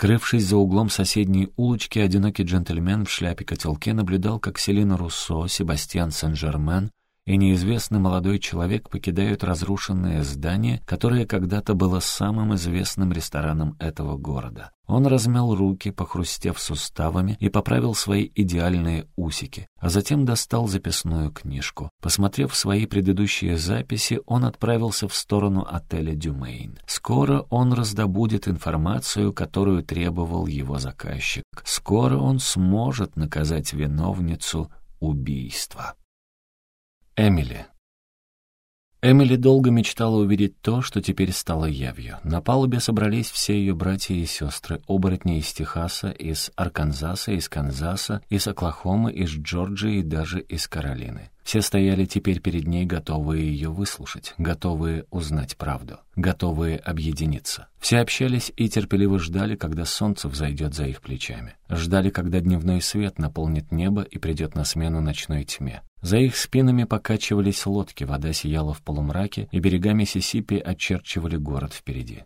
Скрывшись за углом соседней улочки, одинокий джентльмен в шляпе-котелке наблюдал, как Селина Руссо, Себастьян Сен-Жермен и неизвестный молодой человек покидают разрушенное здание, которое когда-то было самым известным рестораном этого города. Он размял руки, похрустев суставами, и поправил свои идеальные усики, а затем достал записную книжку. Посмотрев свои предыдущие записи, он отправился в сторону отеля «Дюмейн». Скоро он раздобудет информацию, которую требовал его заказчик. Скоро он сможет наказать виновницу убийства. Эмили. Эмили долго мечтала увидеть то, что теперь стало явью. На палубе собрались все ее братья и сестры, оборотни из Техаса, из Арканзаса, из Канзаса, из Оклахомы, из Джорджии и даже из Каролины. Все стояли теперь перед ней, готовые ее выслушать, готовые узнать правду, готовые объединиться. Все общались и терпеливо ждали, когда солнце взойдет за их плечами. Ждали, когда дневной свет наполнит небо и придет на смену ночной тьме. За их спинами покачивались лодки, вода сияла в полумраке, и берега Миссисипи очерчивали город впереди.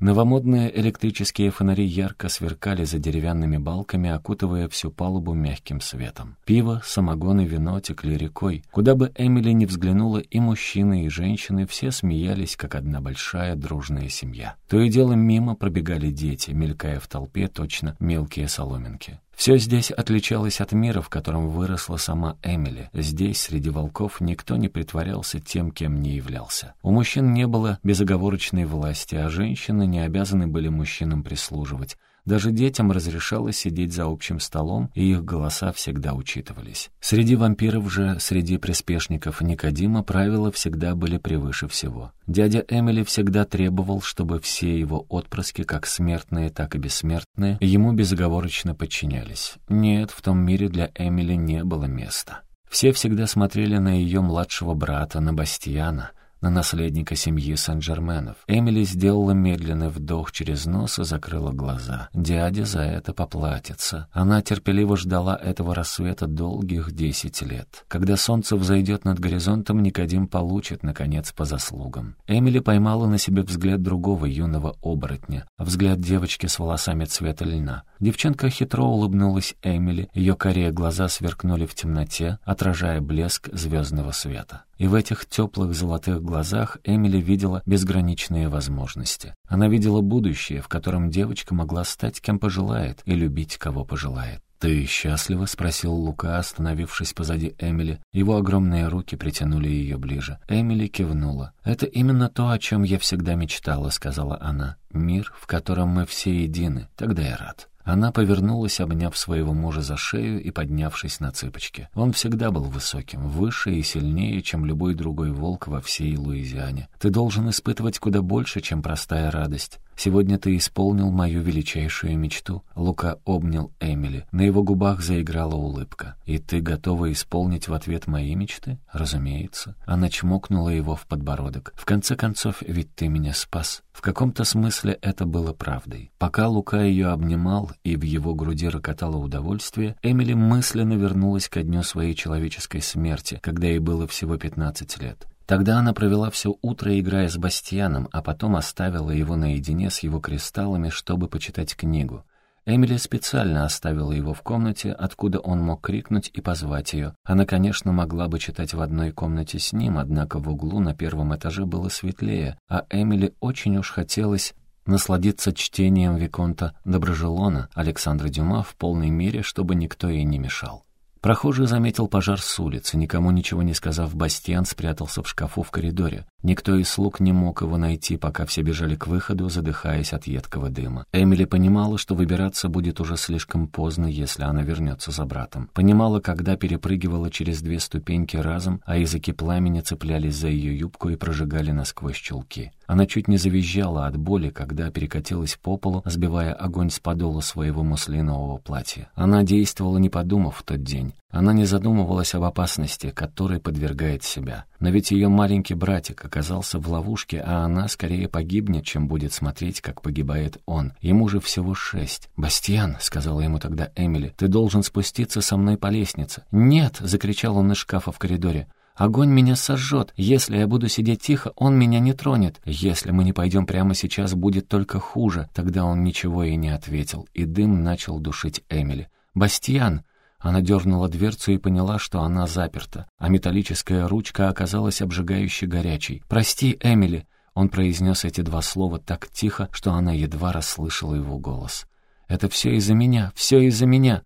Новомодные электрические фонари ярко сверкали за деревянными балками, окутывая всю палубу мягким светом. Пиво, самогон и вино текли рекой. Куда бы Эмили ни взглянула, и мужчины, и женщины, все смеялись, как одна большая дружная семья. То и дело мимо пробегали дети, мелькая в толпе точно мелкие соломинки. Все здесь отличалось от мира, в котором выросла сама Эмили. Здесь, среди волков, никто не притворялся тем, кем не являлся. У мужчин не было безоговорочной власти, а женщины не обязаны были мужчинам прислуживать. Даже детям разрешалось сидеть за общим столом, и их голоса всегда учитывались. Среди вампиров же, среди приспешников Никодима, правила всегда были превыше всего. Дядя Эмили всегда требовал, чтобы все его отпрыски, как смертные, так и бессмертные, ему безоговорочно подчинялись. Нет, в том мире для Эмили не было места. Все всегда смотрели на ее младшего брата, на Бастиана — на наследника семьи Сен-Жерменов. Эмили сделала медленный вдох через нос и закрыла глаза. Дядя за это поплатится. Она терпеливо ждала этого рассвета долгих десять лет. Когда солнце взойдет над горизонтом, Никодим получит, наконец, по заслугам. Эмили поймала на себе взгляд другого юного оборотня, взгляд девочки с волосами цвета льна. Девчонка хитро улыбнулась Эмили, ее корее глаза сверкнули в темноте, отражая блеск звездного света. И в этих теплых золотых глазах Эмили видела безграничные возможности. Она видела будущее, в котором девочка могла стать кем пожелает и любить кого пожелает. «Ты счастлива?» — спросил Лука, остановившись позади Эмили. Его огромные руки притянули ее ближе. Эмили кивнула. «Это именно то, о чем я всегда мечтала», — сказала она. «Мир, в котором мы все едины. Тогда я рад». Она повернулась, обняв своего мужа за шею и поднявшись на цыпочки. Он всегда был высоким, выше и сильнее, чем любой другой волк во всей Луизиане. Ты должен испытывать куда больше, чем простая радость. Сегодня ты исполнил мою величайшую мечту». Лука обнял Эмили. На его губах заиграла улыбка. «И ты готова исполнить в ответ мои мечты?» «Разумеется». Она чмокнула его в подбородок. «В конце концов, ведь ты меня спас». В каком-то смысле это было правдой. Пока Лука ее обнимал и в его груди рокотало удовольствие, Эмили мысленно вернулась ко дню своей человеческой смерти, когда ей было всего 15 лет. Тогда она провела все утро, играя с Бастианом, а потом оставила его наедине с его кристаллами, чтобы почитать книгу. Эмили специально оставила его в комнате, откуда он мог крикнуть и позвать ее. Она, конечно, могла бы читать в одной комнате с ним, однако в углу на первом этаже было светлее, а Эмили очень уж хотелось насладиться чтением Виконта Доброжелона Александра Дюма в полной мере, чтобы никто ей не мешал. Прохожий заметил пожар с улицы. Никому ничего не сказав, Бастиан спрятался в шкафу в коридоре. Никто из слуг не мог его найти, пока все бежали к выходу, задыхаясь от едкого дыма. Эмили понимала, что выбираться будет уже слишком поздно, если она вернется за братом. Понимала, когда перепрыгивала через две ступеньки разом, а языки пламени цеплялись за ее юбку и прожигали насквозь чулки. Она чуть не завизжала от боли, когда перекатилась по полу, сбивая огонь с подола своего муслинового платья. Она действовала, не подумав в тот день. Она не задумывалась об опасности, которой подвергает себя. Но ведь ее маленький братик оказался в ловушке, а она скорее погибнет, чем будет смотреть, как погибает он. Ему же всего шесть. «Бастиан», — сказала ему тогда Эмили, — «ты должен спуститься со мной по лестнице». «Нет!» — закричал он из шкафа в коридоре. Огонь меня сожжет. Если я буду сидеть тихо, он меня не тронет. Если мы не пойдем прямо сейчас, будет только хуже». Тогда он ничего и не ответил, и дым начал душить Эмили. «Бастьян!» Она дернула дверцу и поняла, что она заперта, а металлическая ручка оказалась обжигающе горячей. «Прости, Эмили!» Он произнес эти два слова так тихо, что она едва расслышала его голос. «Это все из-за меня, все из-за меня!»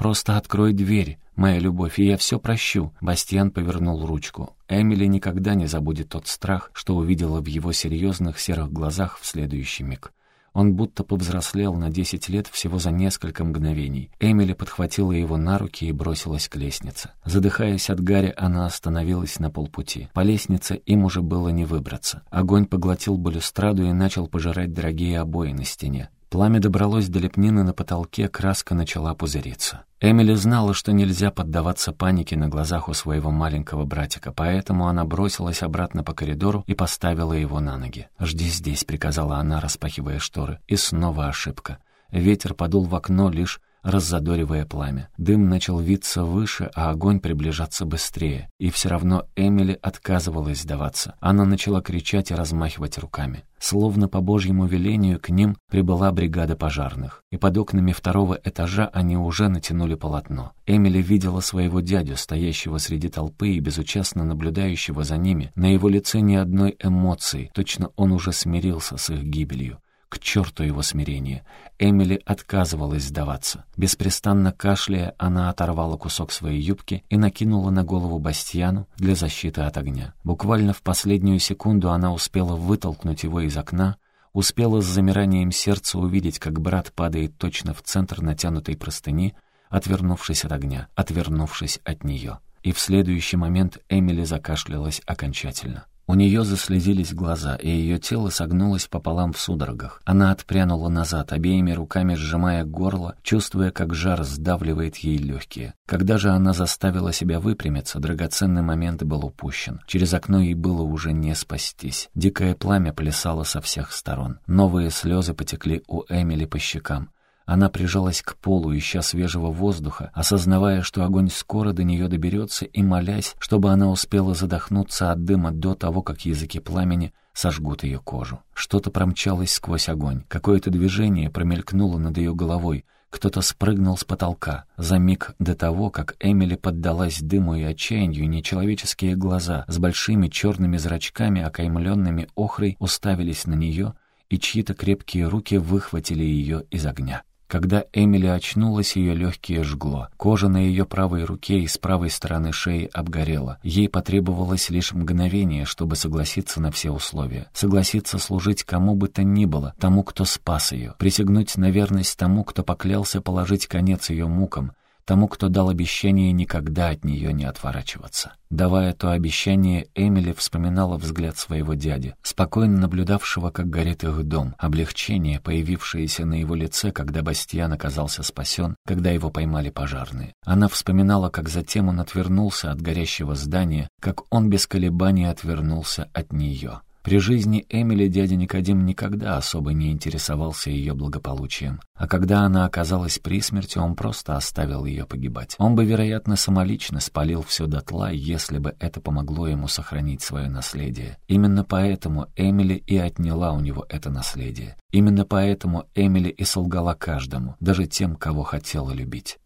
«Просто открой дверь, моя любовь, и я все прощу». Бастьян повернул ручку. Эмили никогда не забудет тот страх, что увидела в его серьезных серых глазах в следующий миг. Он будто повзрослел на десять лет всего за несколько мгновений. Эмили подхватила его на руки и бросилась к лестнице. Задыхаясь от гари, она остановилась на полпути. По лестнице им уже было не выбраться. Огонь поглотил балюстраду и начал пожирать дорогие обои на стене. Пламя добралось до лепнины на потолке, краска начала пузыриться. Эмили знала, что нельзя поддаваться панике на глазах у своего маленького братика, поэтому она бросилась обратно по коридору и поставила его на ноги. «Жди здесь», — приказала она, распахивая шторы. И снова ошибка. Ветер подул в окно лишь раззадоривая пламя. Дым начал виться выше, а огонь приближаться быстрее. И все равно Эмили отказывалась сдаваться. Она начала кричать и размахивать руками. Словно по божьему велению к ним прибыла бригада пожарных. И под окнами второго этажа они уже натянули полотно. Эмили видела своего дядю, стоящего среди толпы и безучастно наблюдающего за ними. На его лице ни одной эмоции, точно он уже смирился с их гибелью. К черту его смирение. Эмили отказывалась сдаваться. Беспрестанно кашляя, она оторвала кусок своей юбки и накинула на голову Бастьяну для защиты от огня. Буквально в последнюю секунду она успела вытолкнуть его из окна, успела с замиранием сердца увидеть, как брат падает точно в центр натянутой простыни, отвернувшись от огня, отвернувшись от нее. И в следующий момент Эмили закашлялась окончательно. У нее заслезились глаза, и ее тело согнулось пополам в судорогах. Она отпрянула назад, обеими руками сжимая горло, чувствуя, как жар сдавливает ей легкие. Когда же она заставила себя выпрямиться, драгоценный момент был упущен. Через окно ей было уже не спастись. Дикое пламя плясало со всех сторон. Новые слезы потекли у Эмили по щекам. Она прижалась к полу, ища свежего воздуха, осознавая, что огонь скоро до нее доберется, и молясь, чтобы она успела задохнуться от дыма до того, как языки пламени сожгут ее кожу. Что-то промчалось сквозь огонь, какое-то движение промелькнуло над ее головой, кто-то спрыгнул с потолка. За миг до того, как Эмили поддалась дыму и отчаянию, нечеловеческие глаза с большими черными зрачками, окаймленными охрой, уставились на нее, и чьи-то крепкие руки выхватили ее из огня. Когда Эмили очнулась, ее легкие жгло. Кожа на ее правой руке и с правой стороны шеи обгорела. Ей потребовалось лишь мгновение, чтобы согласиться на все условия. Согласиться служить кому бы то ни было, тому, кто спас ее. Присягнуть на верность тому, кто поклялся положить конец ее мукам тому, кто дал обещание никогда от нее не отворачиваться. Давая то обещание, Эмили вспоминала взгляд своего дяди, спокойно наблюдавшего, как горит их дом, облегчение, появившееся на его лице, когда Бастиан оказался спасен, когда его поймали пожарные. Она вспоминала, как затем он отвернулся от горящего здания, как он без колебаний отвернулся от нее. При жизни Эмили дядя Никодим никогда особо не интересовался ее благополучием, а когда она оказалась при смерти, он просто оставил ее погибать. Он бы, вероятно, самолично спалил все дотла, если бы это помогло ему сохранить свое наследие. Именно поэтому Эмили и отняла у него это наследие. Именно поэтому Эмили и солгала каждому, даже тем, кого хотела любить.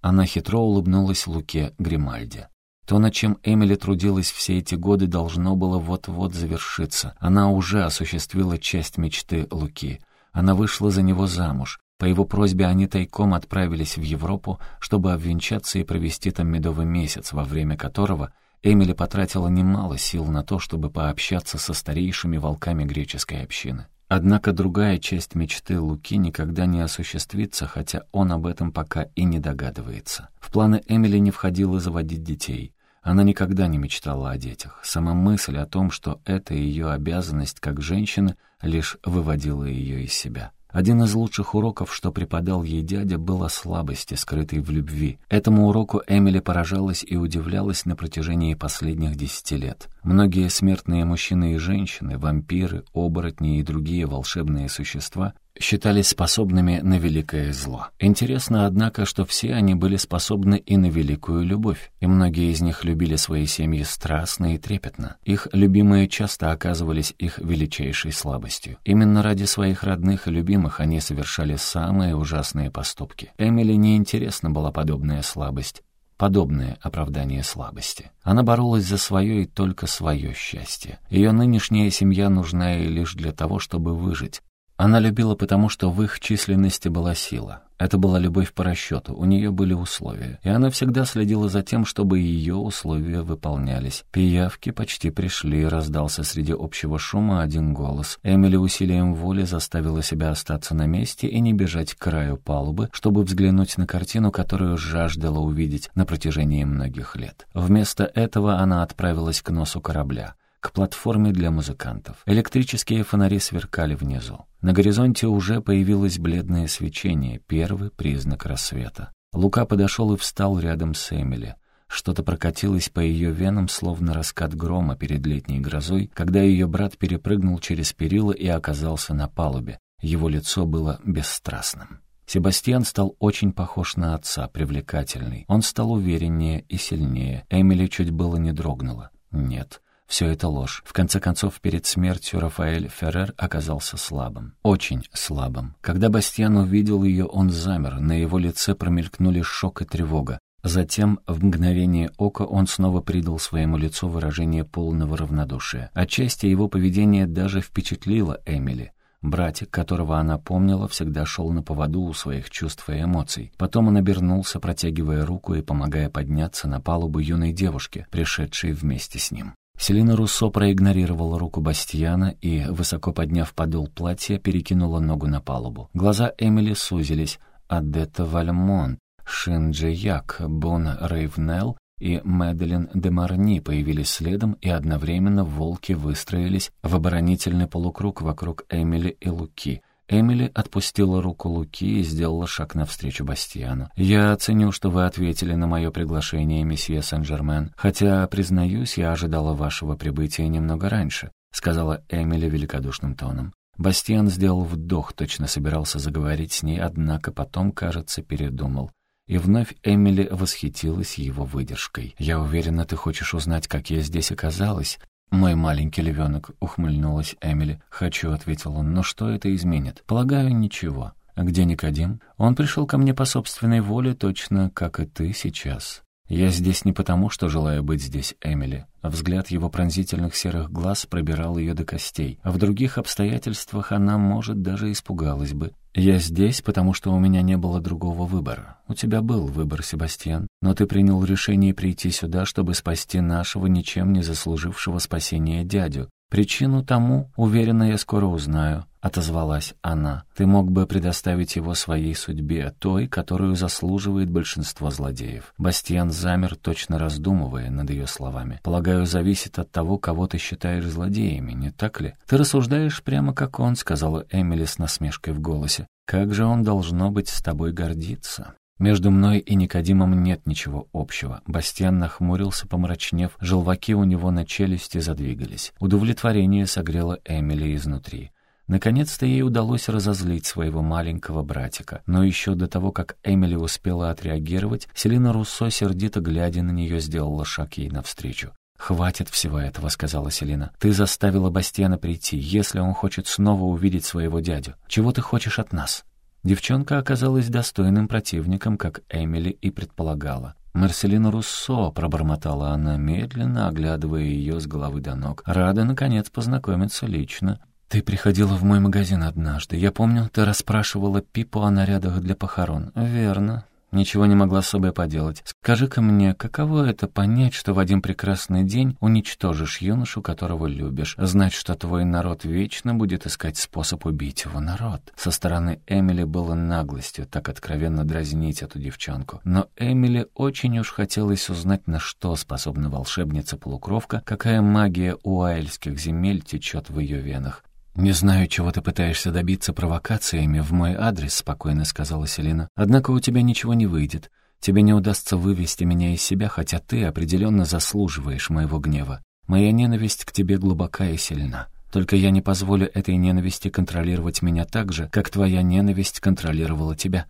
Она хитро улыбнулась Луке Гримальде. То, над чем Эмили трудилась все эти годы, должно было вот-вот завершиться. Она уже осуществила часть мечты Луки. Она вышла за него замуж. По его просьбе они тайком отправились в Европу, чтобы обвенчаться и провести там медовый месяц, во время которого Эмили потратила немало сил на то, чтобы пообщаться со старейшими волками греческой общины. Однако другая часть мечты Луки никогда не осуществится, хотя он об этом пока и не догадывается. В планы Эмили не входило заводить детей. Она никогда не мечтала о детях. Сама мысль о том, что это ее обязанность как женщины, лишь выводила ее из себя. Один из лучших уроков, что преподал ей дядя, был о слабости, скрытой в любви. Этому уроку Эмили поражалась и удивлялась на протяжении последних десяти лет. Многие смертные мужчины и женщины, вампиры, оборотни и другие волшебные существа считались способными на великое зло. Интересно, однако, что все они были способны и на великую любовь, и многие из них любили свои семьи страстно и трепетно. Их любимые часто оказывались их величайшей слабостью. Именно ради своих родных и любимых они совершали самые ужасные поступки. Эмили неинтересна была подобная слабость, подобное оправдание слабости. Она боролась за свое и только свое счастье. Ее нынешняя семья нужна ей лишь для того, чтобы выжить. Она любила потому, что в их численности была сила. Это была любовь по расчету, у нее были условия. И она всегда следила за тем, чтобы ее условия выполнялись. Пиявки почти пришли, раздался среди общего шума один голос. Эмили усилием воли заставила себя остаться на месте и не бежать к краю палубы, чтобы взглянуть на картину, которую жаждала увидеть на протяжении многих лет. Вместо этого она отправилась к носу корабля к платформе для музыкантов. Электрические фонари сверкали внизу. На горизонте уже появилось бледное свечение, первый признак рассвета. Лука подошел и встал рядом с Эмили. Что-то прокатилось по ее венам, словно раскат грома перед летней грозой, когда ее брат перепрыгнул через перила и оказался на палубе. Его лицо было бесстрастным. Себастьян стал очень похож на отца, привлекательный. Он стал увереннее и сильнее. Эмили чуть было не дрогнула. Нет, все это ложь. В конце концов, перед смертью Рафаэль Феррер оказался слабым. Очень слабым. Когда Бастьян увидел ее, он замер. На его лице промелькнули шок и тревога. Затем, в мгновение ока, он снова придал своему лицу выражение полного равнодушия. Отчасти его поведение даже впечатлило Эмили. Братик, которого она помнила, всегда шел на поводу у своих чувств и эмоций. Потом он обернулся, протягивая руку и помогая подняться на палубу юной девушки, пришедшей вместе с ним. Селина Руссо проигнорировала руку Бастьяна и, высоко подняв подол платья, перекинула ногу на палубу. Глаза Эмили сузились. Адетта Вальмонт, Шинджи Як, Бон Рейвнелл и Мэдалин де Марни появились следом, и одновременно волки выстроились в оборонительный полукруг вокруг Эмили и Луки — Эмили отпустила руку Луки и сделала шаг навстречу Бастиану. «Я оценю, что вы ответили на мое приглашение, месье Сен-Жермен, хотя, признаюсь, я ожидала вашего прибытия немного раньше», сказала Эмили великодушным тоном. Бастиан сделал вдох, точно собирался заговорить с ней, однако потом, кажется, передумал. И вновь Эмили восхитилась его выдержкой. «Я уверена, ты хочешь узнать, как я здесь оказалась. «Мой маленький львенок», — ухмыльнулась Эмили. «Хочу», — ответил он, — «но что это изменит?» «Полагаю, ничего». «А где Никодим?» «Он пришел ко мне по собственной воле, точно как и ты сейчас». «Я здесь не потому, что желаю быть здесь, Эмили». Взгляд его пронзительных серых глаз пробирал ее до костей. В других обстоятельствах она, может, даже испугалась бы. «Я здесь, потому что у меня не было другого выбора. У тебя был выбор, Себастьян, но ты принял решение прийти сюда, чтобы спасти нашего, ничем не заслужившего спасения дядю. Причину тому, уверена, я скоро узнаю. — отозвалась она. «Ты мог бы предоставить его своей судьбе, той, которую заслуживает большинство злодеев». Бастиан замер, точно раздумывая над ее словами. «Полагаю, зависит от того, кого ты считаешь злодеями, не так ли?» «Ты рассуждаешь прямо как он», — сказала Эмили с насмешкой в голосе. «Как же он, должно быть, с тобой гордиться?» Между мной и Никодимом нет ничего общего. Бастиан нахмурился, помрачнев, желваки у него на челюсти задвигались. Удовлетворение согрело Эмили изнутри. Наконец-то ей удалось разозлить своего маленького братика. Но еще до того, как Эмили успела отреагировать, Селина Руссо, сердито глядя на нее, сделала шаг ей навстречу. «Хватит всего этого», — сказала Селина. «Ты заставила Бастиана прийти, если он хочет снова увидеть своего дядю. Чего ты хочешь от нас?» Девчонка оказалась достойным противником, как Эмили и предполагала. «Марселина Руссо», — пробормотала она, медленно оглядывая ее с головы до ног. «Рада, наконец, познакомиться лично. «Ты приходила в мой магазин однажды. Я помню, ты расспрашивала Пипу о нарядах для похорон». «Верно. Ничего не могла с собой поделать. Скажи-ка мне, каково это понять, что в один прекрасный день уничтожишь юношу, которого любишь, знать, что твой народ вечно будет искать способ убить его народ?» Со стороны Эмили было наглостью так откровенно дразнить эту девчонку. Но Эмили очень уж хотелось узнать, на что способна волшебница-полукровка, какая магия уайльских земель течет в ее венах. «Не знаю, чего ты пытаешься добиться провокациями в мой адрес», — спокойно сказала Селина. «Однако у тебя ничего не выйдет. Тебе не удастся вывести меня из себя, хотя ты определенно заслуживаешь моего гнева. Моя ненависть к тебе глубока и сильна». Только я не позволю этой ненависти контролировать меня так же, как твоя ненависть контролировала тебя.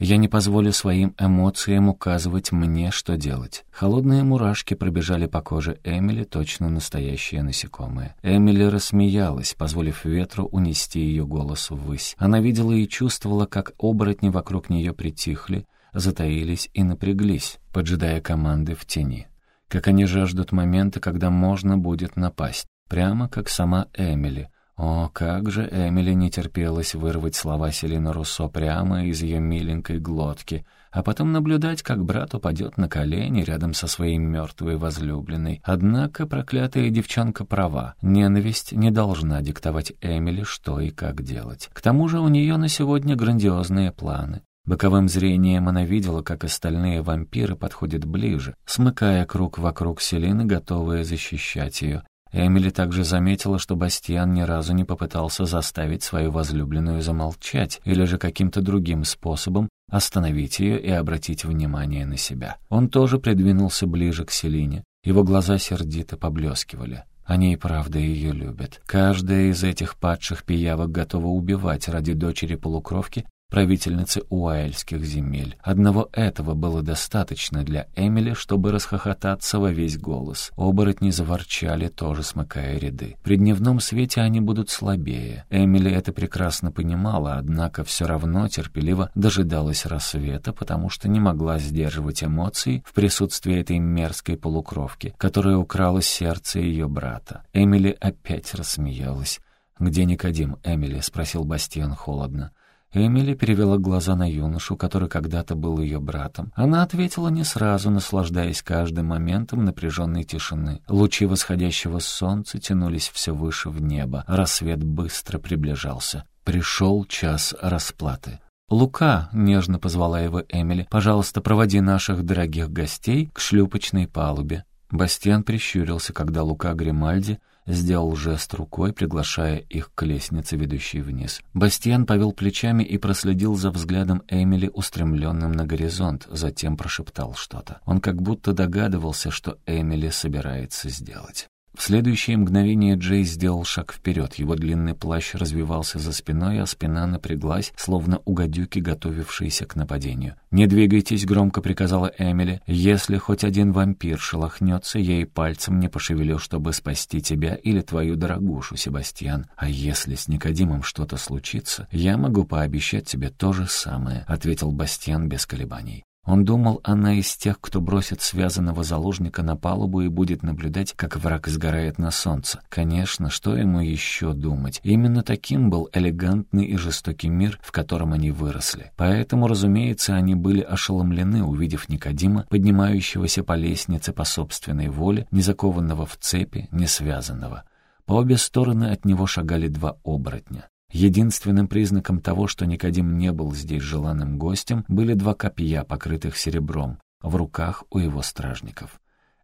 Я не позволю своим эмоциям указывать мне, что делать. Холодные мурашки пробежали по коже Эмили, точно настоящие насекомые. Эмили рассмеялась, позволив ветру унести ее голос ввысь. Она видела и чувствовала, как оборотни вокруг нее притихли, затаились и напряглись, поджидая команды в тени. Как они жаждут момента, когда можно будет напасть. Прямо как сама Эмили — о, как же Эмили не терпелось вырвать слова Селины Руссо прямо из ее миленькой глотки, а потом наблюдать, как брат упадет на колени рядом со своей мертвой возлюбленной. Однако проклятая девчонка права. Ненависть не должна диктовать Эмили, что и как делать. К тому же у нее на сегодня грандиозные планы. Боковым зрением она видела, как остальные вампиры подходят ближе, смыкая круг вокруг Селины, готовые защищать ее. Эмили также заметила, что Бастиан ни разу не попытался заставить свою возлюбленную замолчать или же каким-то другим способом остановить ее и обратить внимание на себя. Он тоже придвинулся ближе к Селине. Его глаза сердито поблескивали. Они и правда ее любят. Каждая из этих падших пиявок готова убивать ради дочери полукровки правительницы уайльских земель. Одного этого было достаточно для Эмили, чтобы расхохотаться во весь голос. Оборотни заворчали, тоже смыкая ряды. При дневном свете они будут слабее. Эмили это прекрасно понимала, однако все равно терпеливо дожидалась рассвета, потому что не могла сдерживать эмоции в присутствии этой мерзкой полукровки, которая украла сердце ее брата. Эмили опять рассмеялась. «Где Никодим, Эмили?» — спросил Бастиан холодно. Эмили перевела глаза на юношу, который когда-то был ее братом. Она ответила не сразу, наслаждаясь каждым моментом напряженной тишины. Лучи восходящего солнца тянулись все выше в небо. Рассвет быстро приближался. Пришел час расплаты. «Лука», — нежно позвала его Эмили, — «пожалуйста, проводи наших дорогих гостей к шлюпочной палубе». Бастиан прищурился, когда Лука Гримальди сделал жест рукой, приглашая их к лестнице, ведущей вниз. Бастиан повел плечами и проследил за взглядом Эмили, устремленным на горизонт, затем прошептал что-то. Он как будто догадывался, что Эмили собирается сделать. В следующее мгновение Джей сделал шаг вперед. Его длинный плащ развивался за спиной, а спина напряглась, словно у гадюки, готовившейся к нападению. «Не двигайтесь», — громко приказала Эмили. «Если хоть один вампир шелохнется, я и пальцем не пошевелю, чтобы спасти тебя или твою дорогушу, Себастьян. А если с Никодимом что-то случится, я могу пообещать тебе то же самое», — ответил Бастьян без колебаний. Он думал, она из тех, кто бросит связанного заложника на палубу и будет наблюдать, как враг сгорает на солнце. Конечно, что ему еще думать? Именно таким был элегантный и жестокий мир, в котором они выросли. Поэтому, разумеется, они были ошеломлены, увидев Никодима, поднимающегося по лестнице по собственной воле, не закованного в цепи, не связанного. По обе стороны от него шагали два оборотня. Единственным признаком того, что Никодим не был здесь желанным гостем, были два копья, покрытых серебром, в руках у его стражников.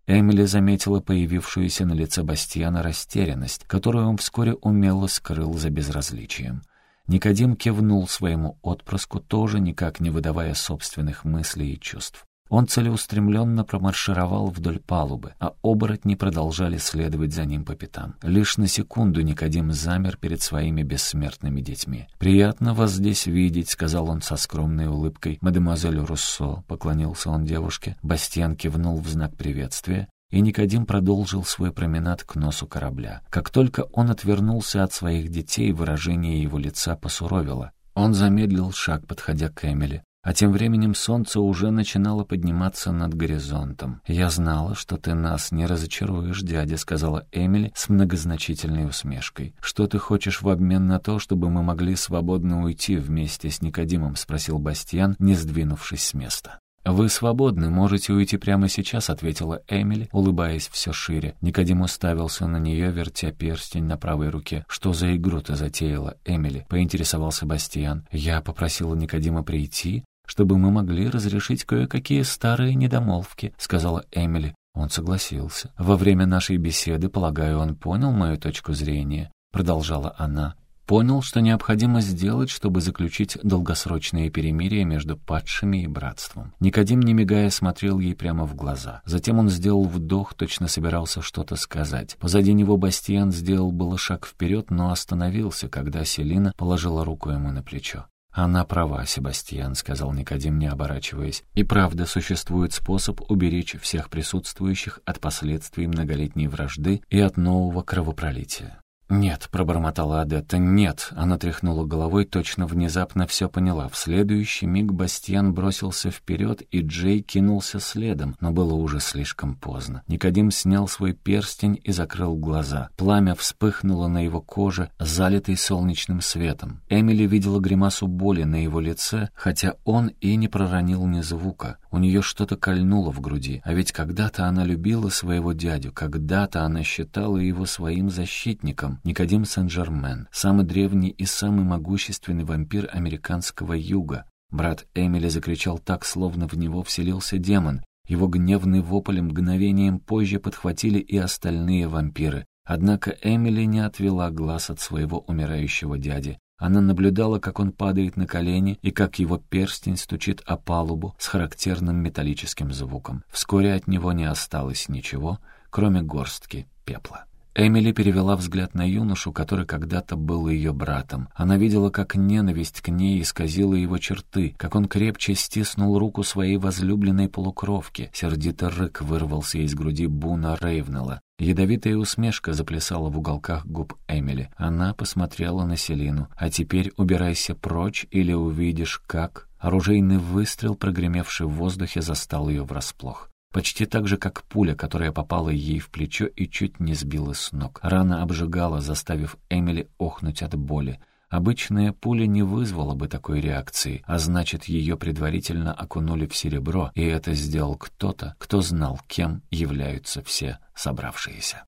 Эмили заметила появившуюся на лице Бастиана растерянность, которую он вскоре умело скрыл за безразличием. Никодим кивнул своему отпрыску, тоже никак не выдавая собственных мыслей и чувств. Он целеустремленно промаршировал вдоль палубы, а оборотни продолжали следовать за ним по пятам. Лишь на секунду Никодим замер перед своими бессмертными детьми. «Приятно вас здесь видеть», — сказал он со скромной улыбкой. «Мадемуазель Руссо», — поклонился он девушке. Бастьян кивнул в знак приветствия, и Никодим продолжил свой променад к носу корабля. Как только он отвернулся от своих детей, выражение его лица посуровило. Он замедлил шаг, подходя к Эмили. А тем временем солнце уже начинало подниматься над горизонтом. «Я знала, что ты нас не разочаруешь, дядя», — сказала Эмили с многозначительной усмешкой. «Что ты хочешь в обмен на то, чтобы мы могли свободно уйти вместе с Никодимом?» — спросил Бастьян, не сдвинувшись с места. «Вы свободны, можете уйти прямо сейчас», — ответила Эмили, улыбаясь все шире. Никодим уставился на нее, вертя перстень на правой руке. «Что за игру ты затеяла, Эмили?» — поинтересовался Бастиан. «Я попросила Никодима прийти, чтобы мы могли разрешить кое-какие старые недомолвки», — сказала Эмили. Он согласился. «Во время нашей беседы, полагаю, он понял мою точку зрения», — продолжала она. понял, что необходимо сделать, чтобы заключить долгосрочное перемирие между падшими и братством. Никодим, не мигая, смотрел ей прямо в глаза. Затем он сделал вдох, точно собирался что-то сказать. Позади него Бастиан сделал было шаг вперед, но остановился, когда Селина положила руку ему на плечо. «Она права, Себастьян», — сказал Никодим, не оборачиваясь. «И правда, существует способ уберечь всех присутствующих от последствий многолетней вражды и от нового кровопролития. «Нет», — пробормотала Адетта, — «нет». Она тряхнула головой, точно внезапно все поняла. В следующий миг Бастьян бросился вперед, и Джей кинулся следом, но было уже слишком поздно. Никодим снял свой перстень и закрыл глаза. Пламя вспыхнуло на его коже, залитой солнечным светом. Эмили видела гримасу боли на его лице, хотя он и не проронил ни звука. У нее что-то кольнуло в груди, а ведь когда-то она любила своего дядю, когда-то она считала его своим защитником. Никодим Сен-Жермен, самый древний и самый могущественный вампир американского юга. Брат Эмили закричал так, словно в него вселился демон. Его гневный вопль мгновением позже подхватили и остальные вампиры. Однако Эмили не отвела глаз от своего умирающего дяди. Она наблюдала, как он падает на колени и как его перстень стучит о палубу с характерным металлическим звуком. Вскоре от него не осталось ничего, кроме горстки пепла. Эмили перевела взгляд на юношу, который когда-то был ее братом. Она видела, как ненависть к ней исказила его черты, как он крепче стиснул руку своей возлюбленной полукровки. Сердито рык вырвался из груди Буна Рейвнелла. Ядовитая усмешка заплясала в уголках губ Эмили. Она посмотрела на Селину. «А теперь убирайся прочь или увидишь, как...» Оружейный выстрел, прогремевший в воздухе, застал ее врасплох. Почти так же, как пуля, которая попала ей в плечо и чуть не сбила с ног. Рана обжигала, заставив Эмили охнуть от боли. Обычная пуля не вызвала бы такой реакции, а значит, ее предварительно окунули в серебро, и это сделал кто-то, кто знал, кем являются все собравшиеся.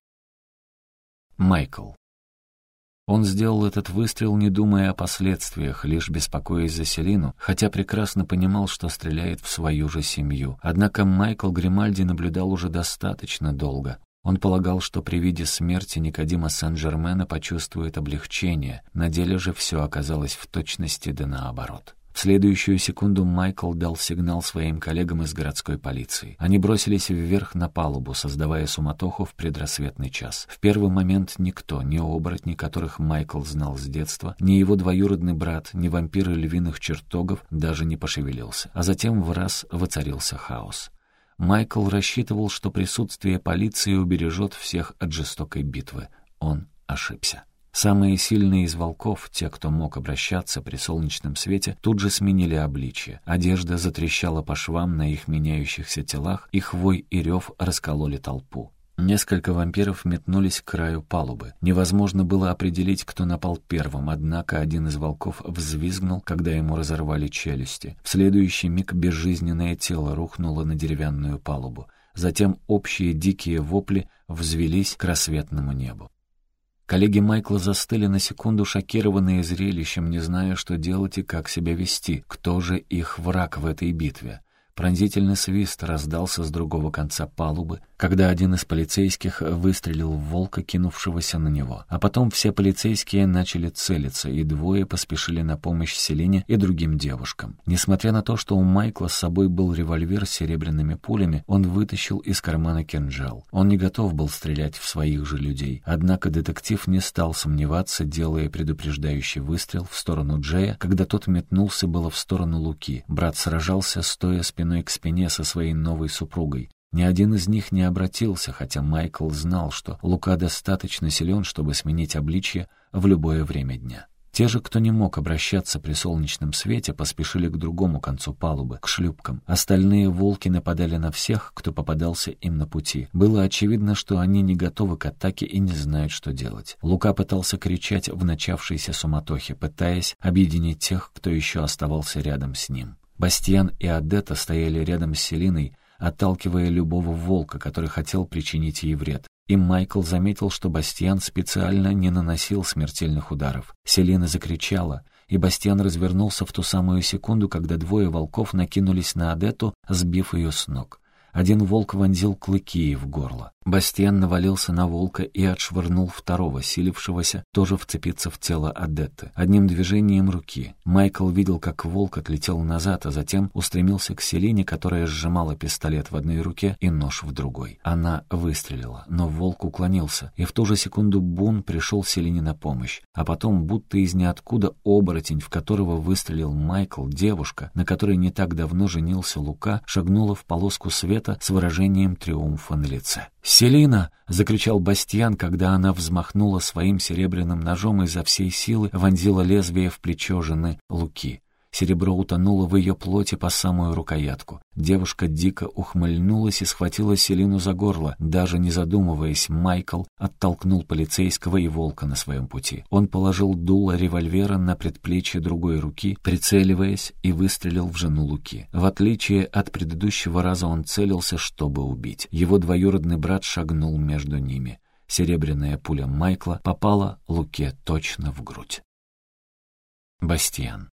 Майкл. Он сделал этот выстрел, не думая о последствиях, лишь беспокоясь за Селину, хотя прекрасно понимал, что стреляет в свою же семью. Однако Майкл Гримальди наблюдал уже достаточно долго. Он полагал, что при виде смерти Никодима Сен-Жермена почувствует облегчение, на деле же все оказалось в точности да наоборот. В следующую секунду Майкл дал сигнал своим коллегам из городской полиции. Они бросились вверх на палубу, создавая суматоху в предрассветный час. В первый момент никто, ни оборотни, которых Майкл знал с детства, ни его двоюродный брат, ни вампиры львиных чертогов даже не пошевелился. А затем в раз воцарился хаос. Майкл рассчитывал, что присутствие полиции убережет всех от жестокой битвы. Он ошибся. Самые сильные из волков, те, кто мог обращаться при солнечном свете, тут же сменили обличье. Одежда затрещала по швам на их меняющихся телах, и хвой и рев раскололи толпу. Несколько вампиров метнулись к краю палубы. Невозможно было определить, кто напал первым, однако один из волков взвизгнул, когда ему разорвали челюсти. В следующий миг безжизненное тело рухнуло на деревянную палубу. Затем общие дикие вопли взвелись к рассветному небу. Коллеги Майкла застыли на секунду, шокированные зрелищем, не зная, что делать и как себя вести. Кто же их враг в этой битве? Пронзительный свист раздался с другого конца палубы, когда один из полицейских выстрелил в волка, кинувшегося на него. А потом все полицейские начали целиться, и двое поспешили на помощь Селине и другим девушкам. Несмотря на то, что у Майкла с собой был револьвер с серебряными пулями, он вытащил из кармана кинжал. Он не готов был стрелять в своих же людей. Однако детектив не стал сомневаться, делая предупреждающий выстрел в сторону Джея, когда тот метнулся было в сторону Луки. Брат сражался, стоя спиной к спине со своей новой супругой. Ни один из них не обратился, хотя Майкл знал, что Лука достаточно силен, чтобы сменить обличье в любое время дня. Те же, кто не мог обращаться при солнечном свете, поспешили к другому концу палубы, к шлюпкам. Остальные волки нападали на всех, кто попадался им на пути. Было очевидно, что они не готовы к атаке и не знают, что делать. Лука пытался кричать в начавшейся суматохе, пытаясь объединить тех, кто еще оставался рядом с ним. Бастьян и Адетта стояли рядом с Селиной, отталкивая любого волка, который хотел причинить ей вред. И Майкл заметил, что Бастьян специально не наносил смертельных ударов. Селина закричала, и Бастьян развернулся в ту самую секунду, когда двое волков накинулись на Адету, сбив ее с ног. Один волк вонзил клыки в горло. Бастиан навалился на волка и отшвырнул второго, силившегося тоже вцепиться в тело Адетты. Одним движением руки. Майкл видел, как волк отлетел назад, а затем устремился к Селине, которая сжимала пистолет в одной руке и нож в другой. Она выстрелила, но волк уклонился, и в ту же секунду Бун пришел Селине на помощь. А потом, будто из ниоткуда оборотень, в которого выстрелил Майкл, девушка, на которой не так давно женился Лука, шагнула в полоску света с выражением триумфа на лице. «Селина!» — закричал Бастьян, когда она взмахнула своим серебряным ножом и изо всей силы вонзила лезвие в плечо жены Луки. Серебро утонуло в ее плоти по самую рукоятку. Девушка дико ухмыльнулась и схватила Селину за горло. Даже не задумываясь, Майкл оттолкнул полицейского и волка на своем пути. Он положил дуло револьвера на предплечье другой руки, прицеливаясь, и выстрелил в жену Луки. В отличие от предыдущего раза он целился, чтобы убить. Его двоюродный брат шагнул между ними. Серебряная пуля Майкла попала Луке точно в грудь. Бастиан.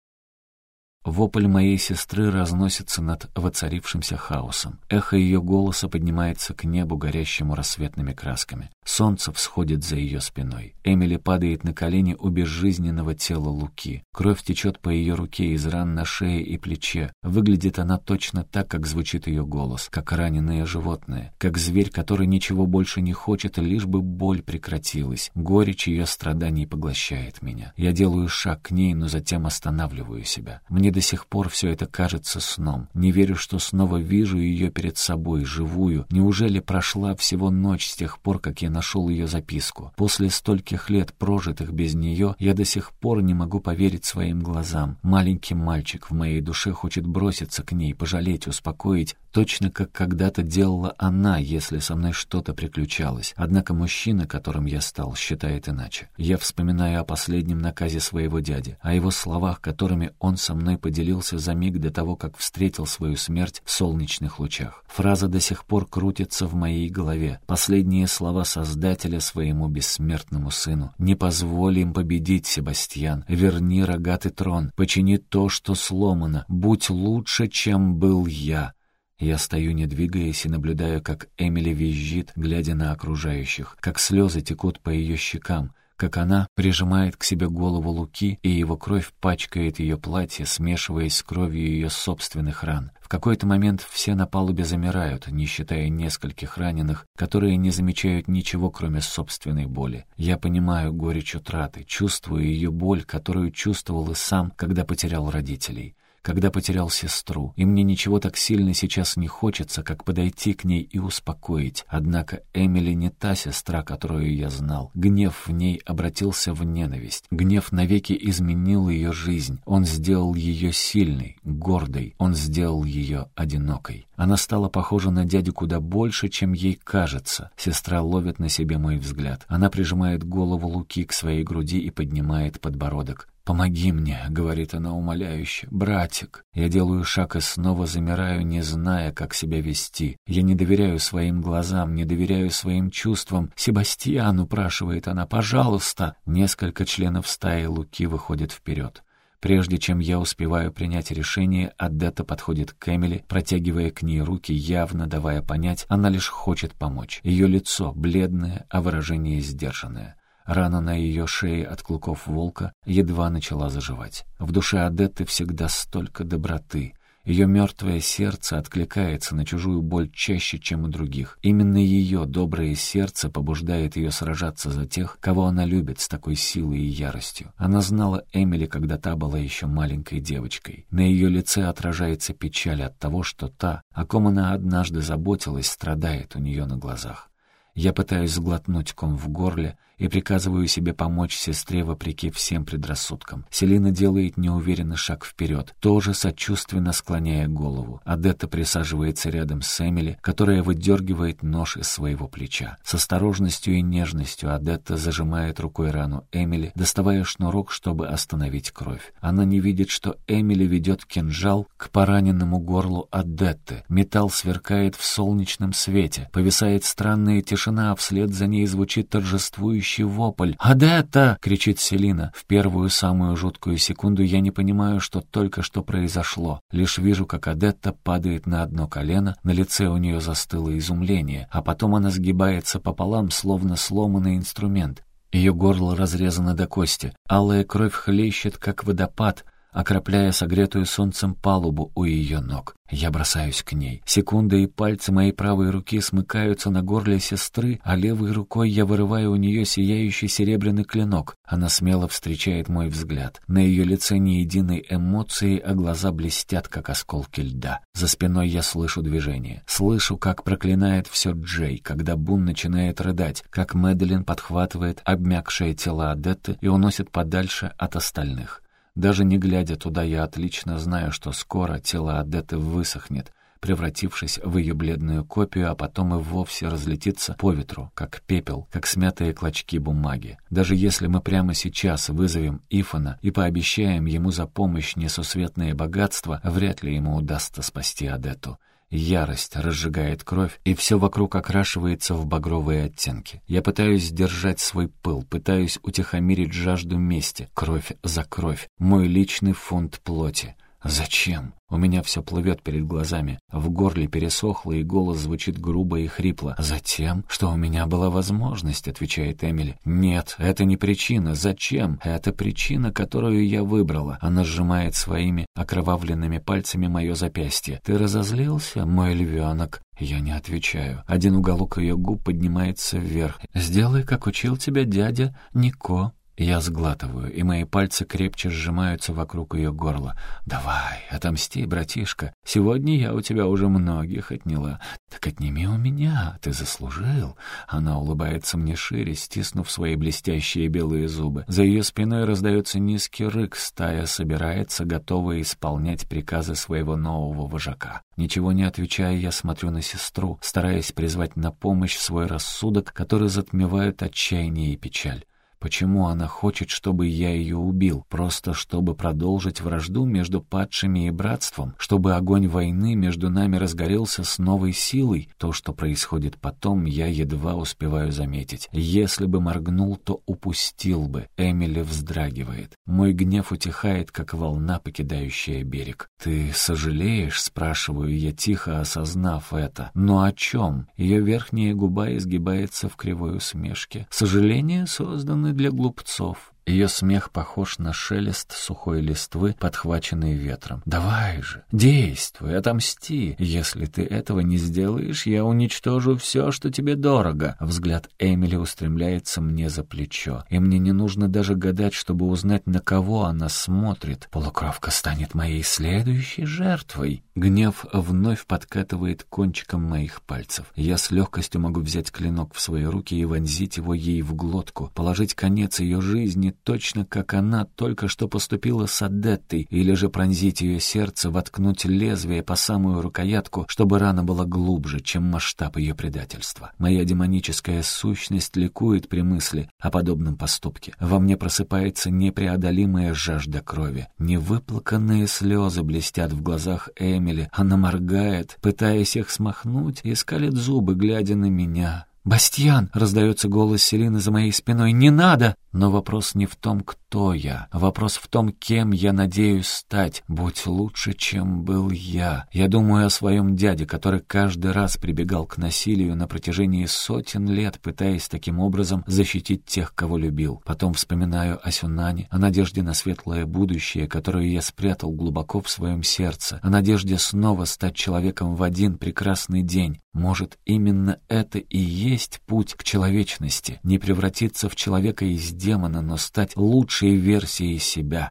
Вопль моей сестры разносится над воцарившимся хаосом. Эхо ее голоса поднимается к небу, горящему рассветными красками. Солнце всходит за ее спиной. Эмили падает на колени у безжизненного тела Луки. Кровь течет по ее руке из ран на шее и плече. Выглядит она точно так, как звучит ее голос, как раненое животное, как зверь, который ничего больше не хочет, лишь бы боль прекратилась. Горечь ее страданий поглощает меня. Я делаю шаг к ней, но затем останавливаю себя. Мне до сих пор все это кажется сном. Не верю, что снова вижу ее перед собой, живую. Неужели прошла всего ночь с тех пор, как я нашел ее записку? После стольких лет, прожитых без нее, я до сих пор не могу поверить своим глазам. Маленький мальчик в моей душе хочет броситься к ней, пожалеть, успокоить, точно как когда-то делала она, если со мной что-то приключалось. Однако мужчина, которым я стал, считает иначе. Я вспоминаю о последнем наказе своего дяди, о его словах, которыми он со мной поделился за миг до того, как встретил свою смерть в солнечных лучах. Фраза до сих пор крутится в моей голове. Последние слова Создателя своему бессмертному сыну. «Не позволь им победить, Себастьян. Верни рогатый трон. Почини то, что сломано. Будь лучше, чем был я». Я стою, не двигаясь, и наблюдаю, как Эмили визжит, глядя на окружающих, как слезы текут по ее щекам, как она прижимает к себе голову Луки, и его кровь пачкает ее платье, смешиваясь с кровью ее собственных ран. В какой-то момент все на палубе замирают, не считая нескольких раненых, которые не замечают ничего, кроме собственной боли. Я понимаю горечь утраты, чувствую ее боль, которую чувствовал и сам, когда потерял родителей когда потерял сестру, и мне ничего так сильно сейчас не хочется, как подойти к ней и успокоить. Однако Эмили не та сестра, которую я знал. Гнев в ней обратился в ненависть. Гнев навеки изменил ее жизнь. Он сделал ее сильной, гордой. Он сделал ее одинокой. Она стала похожа на дядю куда больше, чем ей кажется. Сестра ловит на себе мой взгляд. Она прижимает голову Луки к своей груди и поднимает подбородок. «Помоги мне», — говорит она умоляюще, — «братик». Я делаю шаг и снова замираю, не зная, как себя вести. Я не доверяю своим глазам, не доверяю своим чувствам. «Себастьян», — упрашивает она, — «пожалуйста». Несколько членов стаи Луки выходят вперед. Прежде чем я успеваю принять решение, Адетта подходит к Эмили, протягивая к ней руки, явно давая понять, она лишь хочет помочь. Ее лицо бледное, а выражение сдержанное. Рана на ее шее от клыков волка едва начала заживать. В душе Адетты всегда столько доброты. Ее мертвое сердце откликается на чужую боль чаще, чем у других. Именно ее доброе сердце побуждает ее сражаться за тех, кого она любит с такой силой и яростью. Она знала Эмили, когда та была еще маленькой девочкой. На ее лице отражается печаль от того, что та, о ком она однажды заботилась, страдает у нее на глазах. Я пытаюсь сглотнуть ком в горле и приказываю себе помочь сестре вопреки всем предрассудкам. Селина делает неуверенный шаг вперед, тоже сочувственно склоняя голову. Адетта присаживается рядом с Эмили, которая выдергивает нож из своего плеча. С осторожностью и нежностью Адетта зажимает рукой рану Эмили, доставая шнурок, чтобы остановить кровь. Она не видит, что Эмили ведет кинжал к пораненному горлу Адетты. Металл сверкает в солнечном свете, повисает странная тишина, а вслед за ней звучит торжествующий ужасающий вопль. «Адетта!» — кричит Селина. В первую самую жуткую секунду я не понимаю, что только что произошло. Лишь вижу, как Адетта падает на одно колено, на лице у нее застыло изумление, а потом она сгибается пополам, словно сломанный инструмент. Ее горло разрезано до кости, алая кровь хлещет, как водопад, окропляя согретую солнцем палубу у ее ног. Я бросаюсь к ней. Секунда и пальцы моей правой руки смыкаются на горле сестры, а левой рукой я вырываю у нее сияющий серебряный клинок. Она смело встречает мой взгляд. На ее лице ни единой эмоции, а глаза блестят, как осколки льда. За спиной я слышу движение. Слышу, как проклинает все Джей, когда Бун начинает рыдать, как Мэдалин подхватывает обмякшее тело Адетты и уносит подальше от остальных. Даже не глядя туда, я отлично знаю, что скоро тело Адеты высохнет, превратившись в ее бледную копию, а потом и вовсе разлетится по ветру, как пепел, как смятые клочки бумаги. Даже если мы прямо сейчас вызовем Ифана и пообещаем ему за помощь несусветное богатство, вряд ли ему удастся спасти Адету. Ярость разжигает кровь, и все вокруг окрашивается в багровые оттенки. Я пытаюсь сдержать свой пыл, пытаюсь утихомирить жажду мести. Кровь за кровь. Мой личный фунт плоти. Зачем? У меня все плывет перед глазами, в горле пересохло, и голос звучит грубо и хрипло. «Затем, что у меня была возможность», — отвечает Эмили. «Нет, это не причина. Зачем? Это причина, которую я выбрала». Она сжимает своими окровавленными пальцами мое запястье. «Ты разозлился, мой львенок?» Я не отвечаю. Один уголок ее губ поднимается вверх. «Сделай, как учил тебя дядя Нико». Я сглатываю, и мои пальцы крепче сжимаются вокруг ее горла. «Давай, отомсти, братишка. Сегодня я у тебя уже многих отняла. Так отними у меня, ты заслужил». Она улыбается мне шире, стиснув свои блестящие белые зубы. За ее спиной раздается низкий рык, стая собирается, готовая исполнять приказы своего нового вожака. Ничего не отвечая, я смотрю на сестру, стараясь призвать на помощь свой рассудок, который затмевают отчаяние и печаль. Почему она хочет, чтобы я ее убил? Просто чтобы продолжить вражду между падшими и братством? Чтобы огонь войны между нами разгорелся с новой силой? То, что происходит потом, я едва успеваю заметить. Если бы моргнул, то упустил бы. Эмили вздрагивает. Мой гнев утихает, как волна, покидающая берег. «Ты сожалеешь?» — спрашиваю я, тихо осознав это. «Но о чем?» Ее верхняя губа изгибается в кривой усмешке. «Сожаление созданы для глупцов. Ее смех похож на шелест сухой листвы, подхваченной ветром. «Давай же, действуй, отомсти. Если ты этого не сделаешь, я уничтожу все, что тебе дорого». Взгляд Эмили устремляется мне за плечо, и мне не нужно даже гадать, чтобы узнать, на кого она смотрит. Полукровка станет моей следующей жертвой. Гнев вновь подкатывает кончиком моих пальцев. Я с легкостью могу взять клинок в свои руки и вонзить его ей в глотку, положить конец ее жизни точно как она только что поступила с Адеттой, или же пронзить ее сердце, воткнуть лезвие по самую рукоятку, чтобы рана была глубже, чем масштаб ее предательства. Моя демоническая сущность ликует при мысли о подобном поступке. Во мне просыпается непреодолимая жажда крови. Невыплаканные слезы блестят в глазах Эмили. Она моргает, пытаясь их смахнуть, и скалит зубы, глядя на меня. «Бастьян!» — раздается голос Селины за моей спиной. «Не надо!» Но вопрос не в том, кто я. Вопрос в том, кем я надеюсь стать. Будь лучше, чем был я. Я думаю о своем дяде, который каждый раз прибегал к насилию на протяжении сотен лет, пытаясь таким образом защитить тех, кого любил. Потом вспоминаю о Сюнане, о надежде на светлое будущее, которое я спрятал глубоко в своем сердце, о надежде снова стать человеком в один прекрасный день. Может, именно это и есть путь к человечности, не превратиться в человека из демона, но стать лучшей версией себя.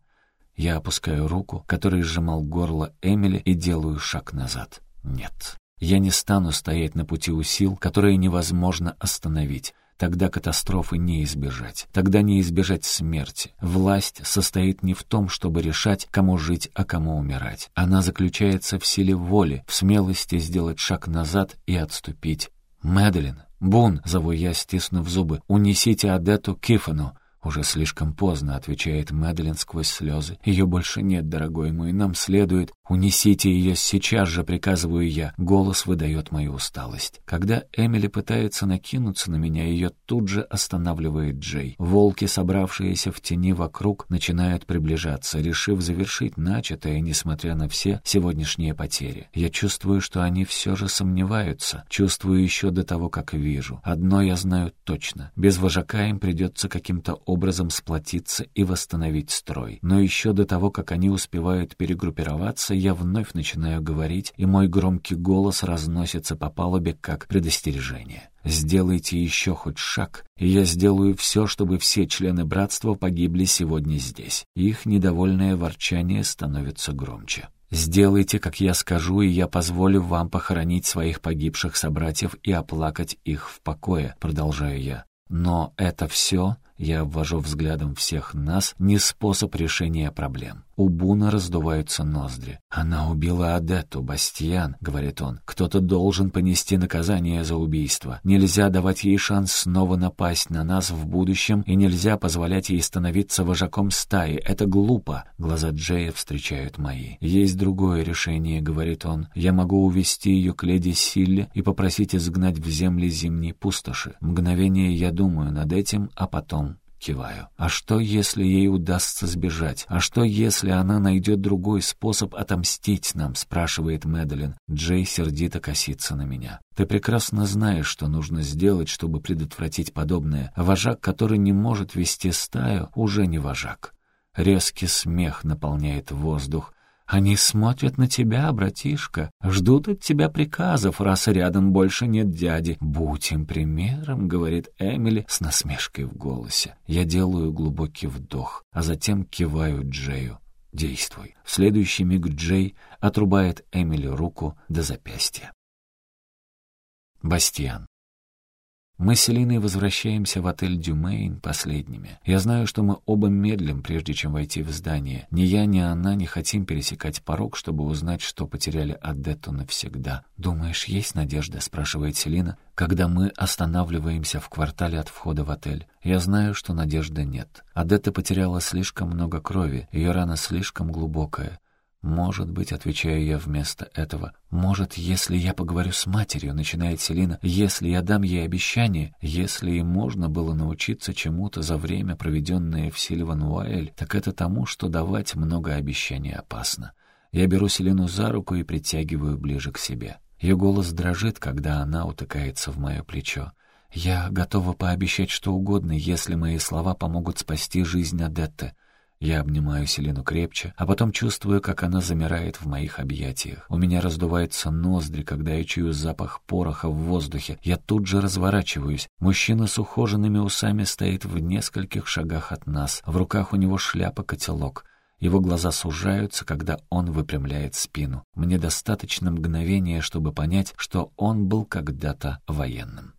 Я опускаю руку, которой сжимал горло Эмили, и делаю шаг назад. Нет, я не стану стоять на пути у сил, которые невозможно остановить. Тогда катастрофы не избежать. Тогда не избежать смерти. Власть состоит не в том, чтобы решать, кому жить, а кому умирать. Она заключается в силе воли, в смелости сделать шаг назад и отступить. «Мэдалин, Бун!» — зову я, стиснув зубы. «Унесите Адету Кифану. «Уже слишком поздно», — отвечает Мэдалин сквозь слезы. «Ее больше нет, дорогой мой, нам следует...» «Унесите ее сейчас же», — приказываю я. Голос выдает мою усталость. Когда Эмили пытается накинуться на меня, ее тут же останавливает Джей. Волки, собравшиеся в тени вокруг, начинают приближаться, решив завершить начатое, несмотря на все сегодняшние потери. Я чувствую, что они все же сомневаются. Чувствую еще до того, как вижу. Одно я знаю точно. Без вожака им придется каким-то образом сплотиться и восстановить строй. Но еще до того, как они успевают перегруппироваться, я вновь начинаю говорить, и мой громкий голос разносится по палубе как предостережение. «Сделайте еще хоть шаг, и я сделаю все, чтобы все члены братства погибли сегодня здесь». Их недовольное ворчание становится громче. «Сделайте, как я скажу, и я позволю вам похоронить своих погибших собратьев и оплакать их в покое», — продолжаю я. «Но это все я обвожу взглядом всех нас, не способ решения проблем. У Буна раздуваются ноздри. «Она убила Адетту, Бастьян», — говорит он. «Кто-то должен понести наказание за убийство. Нельзя давать ей шанс снова напасть на нас в будущем, и нельзя позволять ей становиться вожаком стаи. Это глупо». Глаза Джея встречают мои. «Есть другое решение», — говорит он. «Я могу увести ее к леди Силле и попросить изгнать в земли зимней пустоши. Мгновение я думаю над этим, а потом Киваю. А что, если ей удастся сбежать? А что, если она найдет другой способ отомстить нам? Спрашивает Мэдалин. Джей сердито косится на меня. Ты прекрасно знаешь, что нужно сделать, чтобы предотвратить подобное. Вожак, который не может вести стаю, уже не вожак. Резкий смех наполняет воздух. Они смотрят на тебя, братишка, ждут от тебя приказов, раз рядом больше нет дяди. Будь им примером, — говорит Эмили с насмешкой в голосе. Я делаю глубокий вдох, а затем киваю Джею. Действуй. В следующий миг Джей отрубает Эмили руку до запястья. Бастиан. Мы с Элиной возвращаемся в отель «Дюмейн» последними. Я знаю, что мы оба медлим, прежде чем войти в здание. Ни я, ни она не хотим пересекать порог, чтобы узнать, что потеряли Адетту навсегда. «Думаешь, есть надежда?» — спрашивает Селина, когда мы останавливаемся в квартале от входа в отель. Я знаю, что надежды нет. Адетта потеряла слишком много крови, ее рана слишком глубокая. «Может быть», — отвечаю я вместо этого. «Может, если я поговорю с матерью», — начинает Селина, «если я дам ей обещание, если и можно было научиться чему-то за время, проведенное в Сильван-Уайль, так это тому, что давать много обещаний опасно». Я беру Селину за руку и притягиваю ближе к себе. Ее голос дрожит, когда она утыкается в мое плечо. «Я готова пообещать что угодно, если мои слова помогут спасти жизнь Адетты. Я обнимаю Селину крепче, а потом чувствую, как она замирает в моих объятиях. У меня раздуваются ноздри, когда я чую запах пороха в воздухе. Я тут же разворачиваюсь. Мужчина с ухоженными усами стоит в нескольких шагах от нас. В руках у него шляпа-котелок. Его глаза сужаются, когда он выпрямляет спину. Мне достаточно мгновения, чтобы понять, что он был когда-то военным.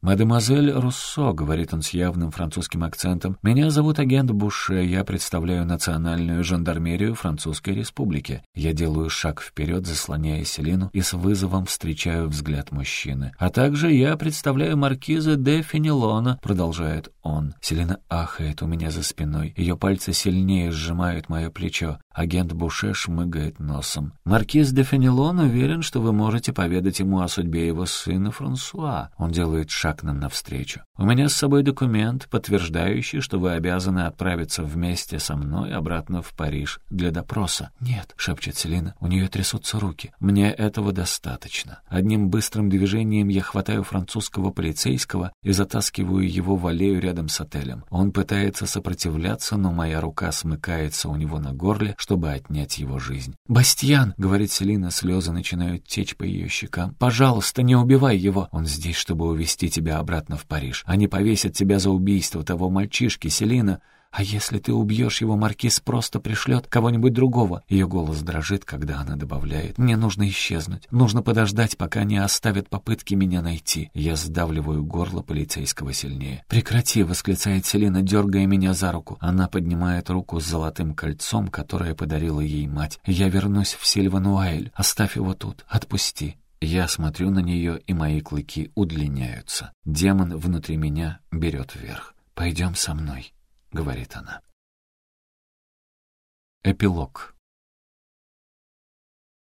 «Мадемуазель Руссо», — говорит он с явным французским акцентом, — «меня зовут агент Буше, я представляю национальную жандармерию Французской Республики». Я делаю шаг вперед, заслоняя Селину, и с вызовом встречаю взгляд мужчины. «А также я представляю маркиза де Фенелона», — продолжает он. Селина ахает у меня за спиной, ее пальцы сильнее сжимают мое плечо. Агент Буше шмыгает носом. «Маркиз де Фенелон уверен, что вы можете поведать ему о судьбе его сына Франсуа». Он делает шаг нам навстречу. «У меня с собой документ, подтверждающий, что вы обязаны отправиться вместе со мной обратно в Париж для допроса». «Нет», — шепчет Селина, — «у нее трясутся руки. Мне этого достаточно. Одним быстрым движением я хватаю французского полицейского и затаскиваю его в аллею рядом с отелем. Он пытается сопротивляться, но моя рука смыкается у него на горле, чтобы отнять его жизнь. «Бастьян!» — говорит Селина, слезы начинают течь по ее щекам. «Пожалуйста, не убивай его! Он здесь, чтобы увести тебя обратно в Париж. Они повесят тебя за убийство того мальчишки, Селина. А если ты убьешь его, Маркиз просто пришлет кого-нибудь другого. Ее голос дрожит, когда она добавляет. Мне нужно исчезнуть. Нужно подождать, пока не оставят попытки меня найти. Я сдавливаю горло полицейского сильнее. «Прекрати!» — восклицает Селина, дергая меня за руку. Она поднимает руку с золотым кольцом, которое подарила ей мать. «Я вернусь в Сильвануайль. Оставь его тут. Отпусти». Я смотрю на нее, и мои клыки удлиняются. Демон внутри меня берет вверх. «Пойдем со мной». — говорит она. Эпилог.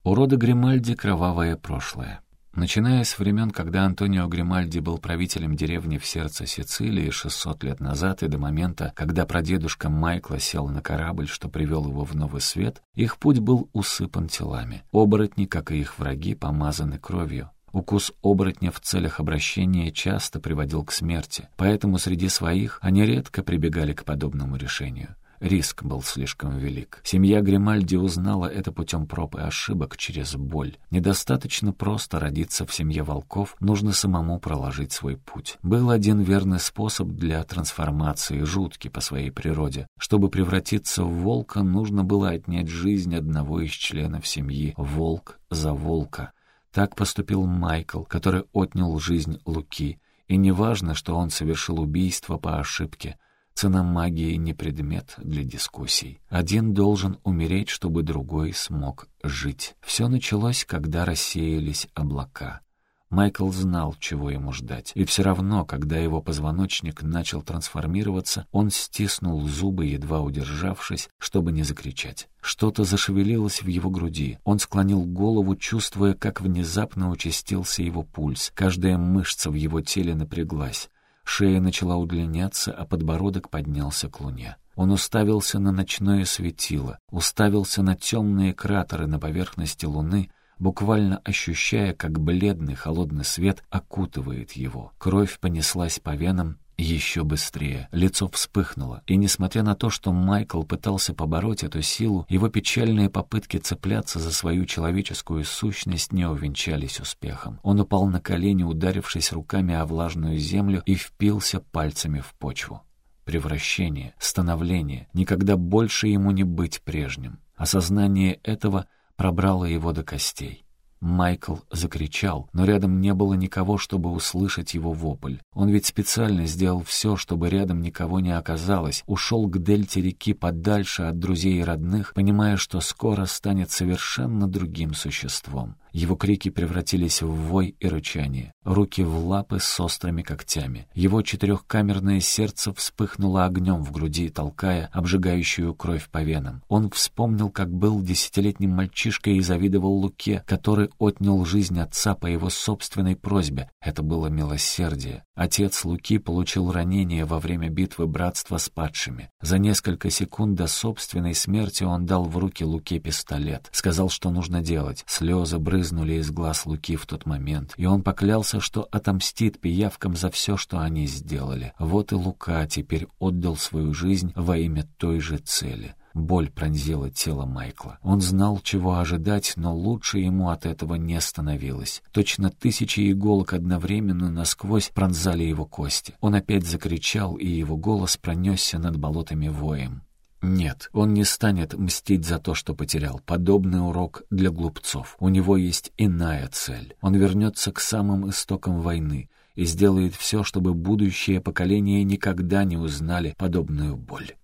У рода Гримальди кровавое прошлое. Начиная с времен, когда Антонио Гримальди был правителем деревни в сердце Сицилии 600 лет назад и до момента, когда прадедушка Майкла сел на корабль, что привел его в новый свет, их путь был усыпан телами. Оборотни, как и их враги, помазаны кровью. Укус оборотня в целях обращения часто приводил к смерти, поэтому среди своих они редко прибегали к подобному решению. Риск был слишком велик. Семья Гримальди узнала это путем проб и ошибок через боль. Недостаточно просто родиться в семье волков, нужно самому проложить свой путь. Был один верный способ для трансформации, жуткий по своей природе. Чтобы превратиться в волка, нужно было отнять жизнь одного из членов семьи, волк за волка. Так поступил Майкл, который отнял жизнь Луки. И не важно, что он совершил убийство по ошибке — Цена магии не предмет для дискуссий. Один должен умереть, чтобы другой смог жить. Все началось, когда рассеялись облака. Майкл знал, чего ему ждать. И все равно, когда его позвоночник начал трансформироваться, он стиснул зубы, едва удержавшись, чтобы не закричать. Что-то зашевелилось в его груди. Он склонил голову, чувствуя, как внезапно участился его пульс. Каждая мышца в его теле напряглась. Шея начала удлиняться, а подбородок поднялся к луне. Он уставился на ночное светило, уставился на темные кратеры на поверхности луны, буквально ощущая, как бледный холодный свет окутывает его. Кровь понеслась по венам, еще быстрее. Лицо вспыхнуло, и несмотря на то, что Майкл пытался побороть эту силу, его печальные попытки цепляться за свою человеческую сущность не увенчались успехом. Он упал на колени, ударившись руками о влажную землю, и впился пальцами в почву. Превращение, становление, никогда больше ему не быть прежним. Осознание этого пробрало его до костей. Майкл закричал, но рядом не было никого, чтобы услышать его вопль. Он ведь специально сделал все, чтобы рядом никого не оказалось, ушел к дельте реки подальше от друзей и родных, понимая, что скоро станет совершенно другим существом. Его крики превратились в вой и рычание, руки в лапы с острыми когтями. Его четырехкамерное сердце вспыхнуло огнем в груди, толкая обжигающую кровь по венам. Он вспомнил, как был десятилетним мальчишкой и завидовал Луке, который отнял жизнь отца по его собственной просьбе. Это было милосердие. Отец Луки получил ранение во время битвы братства с падшими. За несколько секунд до собственной смерти он дал в руки Луке пистолет. Сказал, что нужно делать. Слезы брызнули брызнули из глаз Луки в тот момент, и он поклялся, что отомстит пиявкам за все, что они сделали. Вот и Лука теперь отдал свою жизнь во имя той же цели. Боль пронзила тело Майкла. Он знал, чего ожидать, но лучше ему от этого не становилось. Точно тысячи иголок одновременно насквозь пронзали его кости. Он опять закричал, и его голос пронесся над болотами воем. Нет, он не станет мстить за то, что потерял. Подобный урок для глупцов. У него есть иная цель. Он вернется к самым истокам войны и сделает все, чтобы будущее поколение никогда не узнали подобную боль.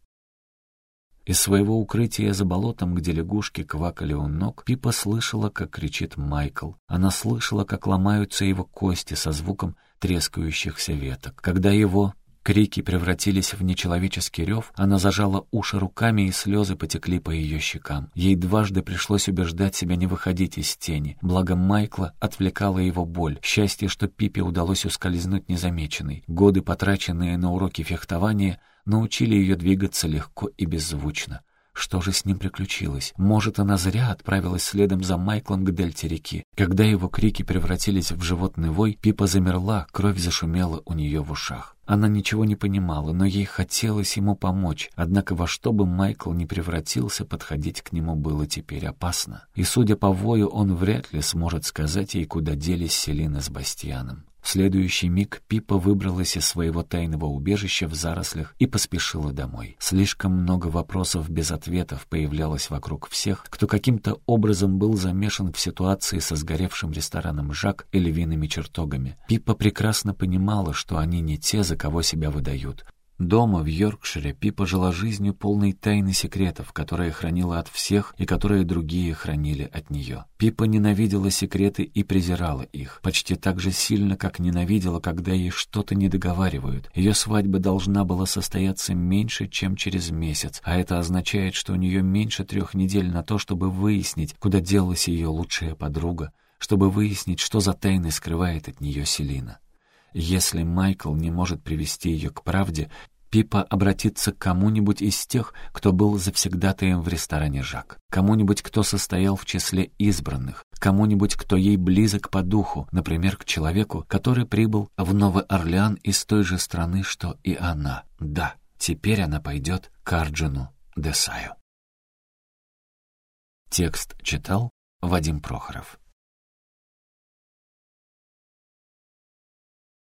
Из своего укрытия за болотом, где лягушки квакали у ног, Пипа слышала, как кричит Майкл. Она слышала, как ломаются его кости со звуком трескающихся веток. Когда его Крики превратились в нечеловеческий рев, она зажала уши руками, и слезы потекли по ее щекам. Ей дважды пришлось убеждать себя не выходить из тени. Благо Майкла отвлекала его боль. Счастье, что Пипе удалось ускользнуть незамеченной. Годы, потраченные на уроки фехтования, научили ее двигаться легко и беззвучно. Что же с ним приключилось? Может, она зря отправилась следом за Майклом к дельте реки. Когда его крики превратились в животный вой, Пипа замерла, кровь зашумела у нее в ушах. Она ничего не понимала, но ей хотелось ему помочь, однако во что бы Майкл не превратился, подходить к нему было теперь опасно. И, судя по вою, он вряд ли сможет сказать ей, куда делись Селина с Бастианом. В следующий миг Пипа выбралась из своего тайного убежища в зарослях и поспешила домой. Слишком много вопросов без ответов появлялось вокруг всех, кто каким-то образом был замешан в ситуации со сгоревшим рестораном «Жак» и львиными чертогами. Пипа прекрасно понимала, что они не те, за кого себя выдают. Дома в Йоркшире Пипа жила жизнью полной тайны секретов, которые хранила от всех и которые другие хранили от нее. Пипа ненавидела секреты и презирала их, почти так же сильно, как ненавидела, когда ей что-то не договаривают. Ее свадьба должна была состояться меньше, чем через месяц, а это означает, что у нее меньше трех недель на то, чтобы выяснить, куда делась ее лучшая подруга, чтобы выяснить, что за тайны скрывает от нее Селина. Если Майкл не может привести ее к правде, Пипа обратится к кому-нибудь из тех, кто был завсегдатаем в ресторане «Жак», кому-нибудь, кто состоял в числе избранных, кому-нибудь, кто ей близок по духу, например, к человеку, который прибыл в Новый Орлеан из той же страны, что и она. Да, теперь она пойдет к Арджину Десаю. Текст читал Вадим Прохоров.